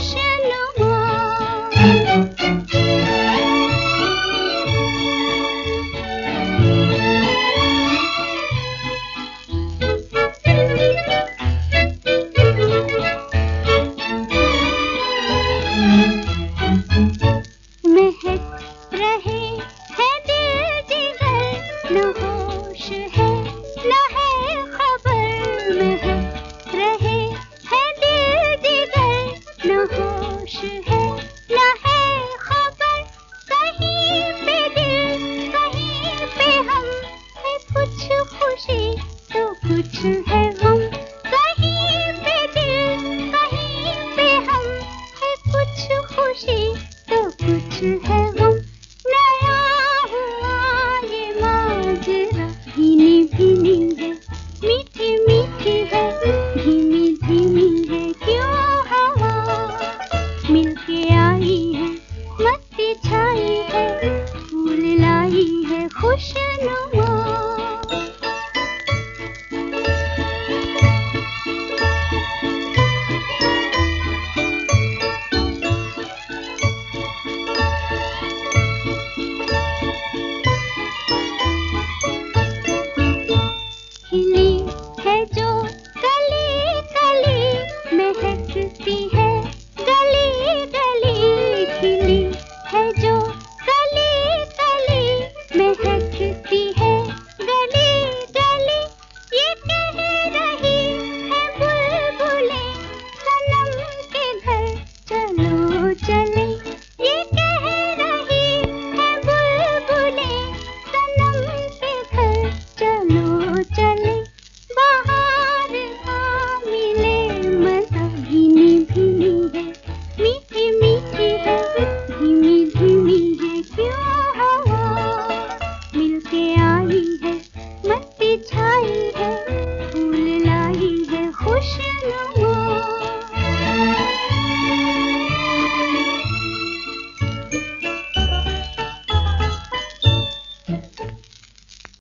ocean.